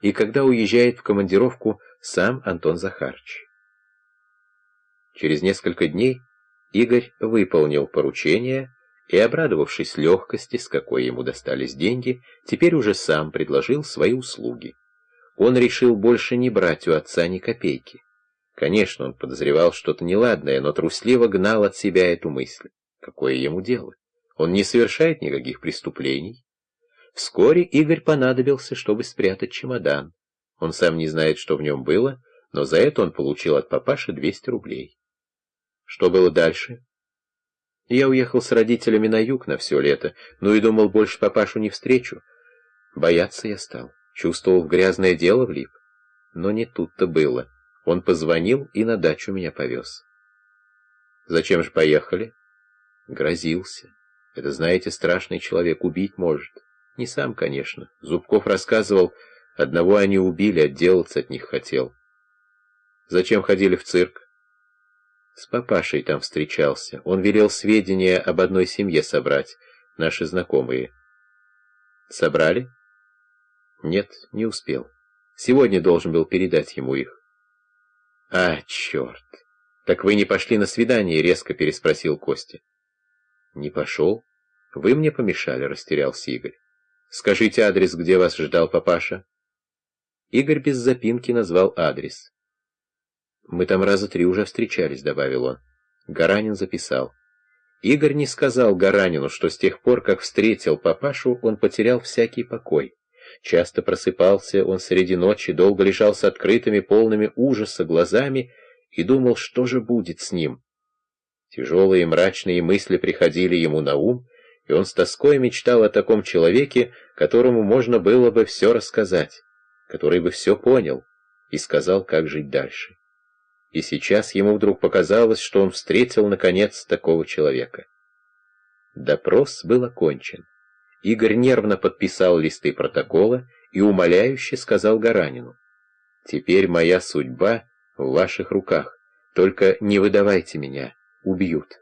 и когда уезжает в командировку сам Антон Захарч. Через несколько дней Игорь выполнил поручение и, обрадовавшись легкости, с какой ему достались деньги, теперь уже сам предложил свои услуги. Он решил больше не брать у отца ни копейки. Конечно, он подозревал что-то неладное, но трусливо гнал от себя эту мысль. Какое ему дело? Он не совершает никаких преступлений. Вскоре Игорь понадобился, чтобы спрятать чемодан. Он сам не знает, что в нем было, но за это он получил от папаши 200 рублей. Что было дальше? Я уехал с родителями на юг на все лето, ну и думал, больше папашу не встречу. Бояться я стал, чувствовал, в грязное дело влип. Но не тут-то было. Он позвонил и на дачу меня повез. Зачем же поехали? Грозился. Это, знаете, страшный человек, убить может. Не сам, конечно. Зубков рассказывал, одного они убили, отделаться от них хотел. Зачем ходили в цирк? С папашей там встречался. Он велел сведения об одной семье собрать, наши знакомые. Собрали? Нет, не успел. Сегодня должен был передать ему их. А, черт! Так вы не пошли на свидание? Резко переспросил Костя. Не пошел? Вы мне помешали, растерялся Игорь. Скажите адрес, где вас ждал папаша. Игорь без запинки назвал адрес. «Мы там раза три уже встречались», — добавил он. Гаранин записал. Игорь не сказал Гаранину, что с тех пор, как встретил папашу, он потерял всякий покой. Часто просыпался он среди ночи, долго лежал с открытыми, полными ужаса глазами и думал, что же будет с ним. Тяжелые мрачные мысли приходили ему на ум, и он с тоской мечтал о таком человеке, которому можно было бы все рассказать, который бы все понял и сказал, как жить дальше и сейчас ему вдруг показалось, что он встретил, наконец, такого человека. Допрос был окончен. Игорь нервно подписал листы протокола и умоляюще сказал Гаранину. «Теперь моя судьба в ваших руках, только не выдавайте меня, убьют».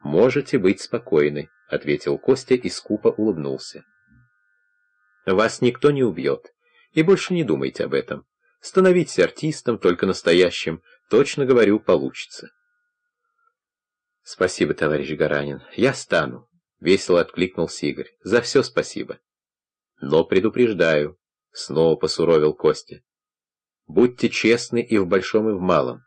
«Можете быть спокойны», — ответил Костя и скупо улыбнулся. «Вас никто не убьет, и больше не думайте об этом. Становитесь артистом, только настоящим. Точно говорю, получится. Спасибо, товарищ Гаранин. Я стану. Весело откликнулся Игорь. За все спасибо. Но предупреждаю. Снова посуровил Костя. Будьте честны и в большом, и в малом.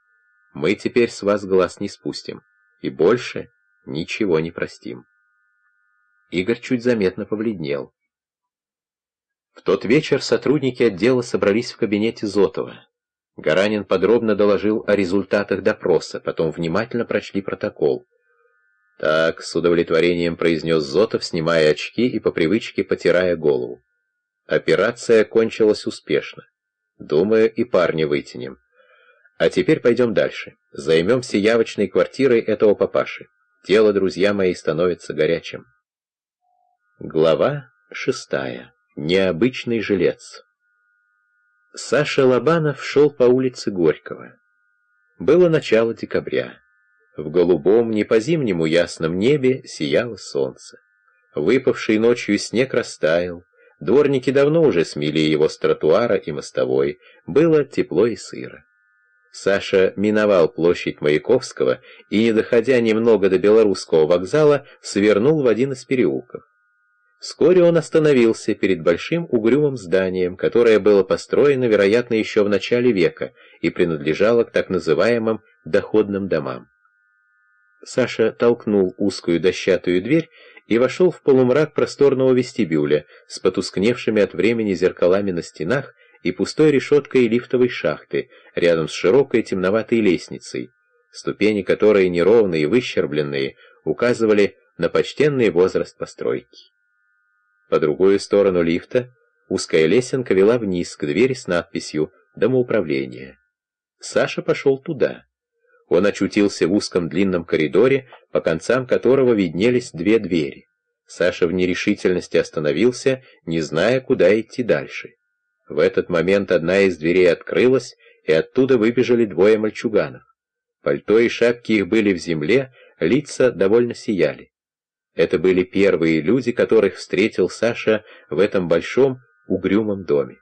Мы теперь с вас глаз не спустим. И больше ничего не простим. Игорь чуть заметно побледнел. В тот вечер сотрудники отдела собрались в кабинете Зотова. Гаранин подробно доложил о результатах допроса, потом внимательно прочли протокол. «Так», — с удовлетворением произнес Зотов, снимая очки и по привычке потирая голову. «Операция кончилась успешно. Думаю, и парня вытянем. А теперь пойдем дальше. Займемся явочной квартирой этого папаши. Дело, друзья мои, становится горячим». Глава шестая Необычный жилец. Саша Лобанов шел по улице Горького. Было начало декабря. В голубом, не по-зимнему ясном небе сияло солнце. Выпавший ночью снег растаял. Дворники давно уже смели его с тротуара и мостовой. Было тепло и сыро. Саша миновал площадь Маяковского и, не доходя немного до Белорусского вокзала, свернул в один из переулков. Вскоре он остановился перед большим угрюмым зданием, которое было построено, вероятно, еще в начале века и принадлежало к так называемым доходным домам. Саша толкнул узкую дощатую дверь и вошел в полумрак просторного вестибюля с потускневшими от времени зеркалами на стенах и пустой решеткой лифтовой шахты рядом с широкой темноватой лестницей, ступени которой неровные и выщербленные указывали на почтенный возраст постройки. По другую сторону лифта узкая лесенка вела вниз к двери с надписью «Домоуправление». Саша пошел туда. Он очутился в узком длинном коридоре, по концам которого виднелись две двери. Саша в нерешительности остановился, не зная, куда идти дальше. В этот момент одна из дверей открылась, и оттуда выбежали двое мальчуганов. Пальто и шапки их были в земле, лица довольно сияли. Это были первые люди, которых встретил Саша в этом большом угрюмом доме.